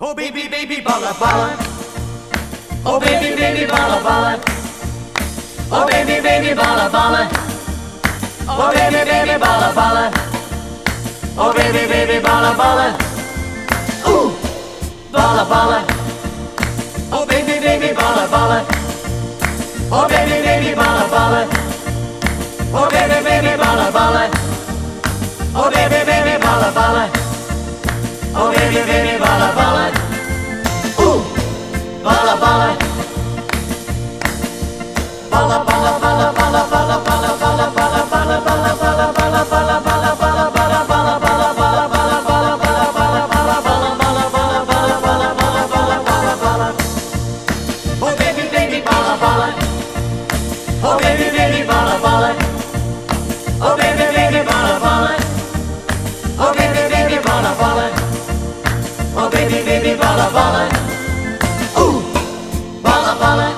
Oh baby, baby, bala bala. Oh baby, baby, bala bala. Oh baby, baby, bala bala. Oh baby, baby, bala bala. Oh baby, baby, bala bala. Ooh, bala bala. Oh baby, baby, bala bala. Oh baby, baby, bala bala. Oh baby, baby, bala bala. Oh baby, baby, bala bala. Oh baby, baby, bala bala. Oh baby, baby, bala bala. Oh baby, baby, bala bala. Oh baby, baby, bala bala. Ooh, bala bala.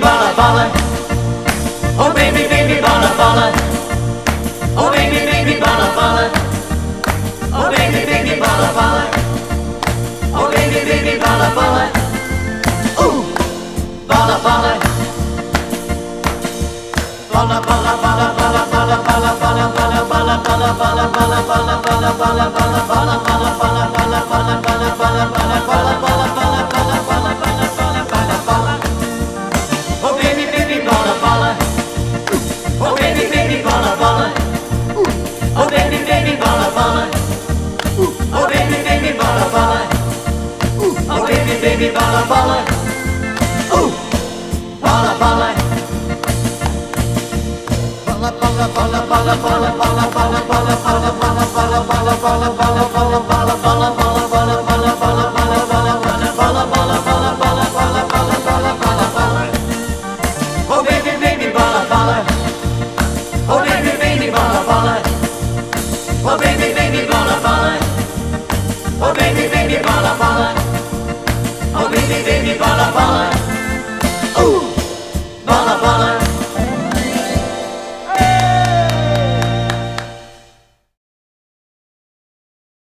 baby, baby, balla, balla. Oh baby, baby, balla, balla. Oh baby, baby, balla, balla. Oh baby, baby, balla, balla. Oh baby, baby, balla, balla. Ooh, balla, balla. Balla, balla, balla, balla, balla, balla, balla, balla, balla, balla, balla, balla, balla, balla, balla, balla, balla, balla, balla, balla, baby, baby, balla, balla. Ooh, balla, balla. Balla, balla, balla, balla, balla, balla, balla, balla, balla, balla, balla, balla, balla, balla,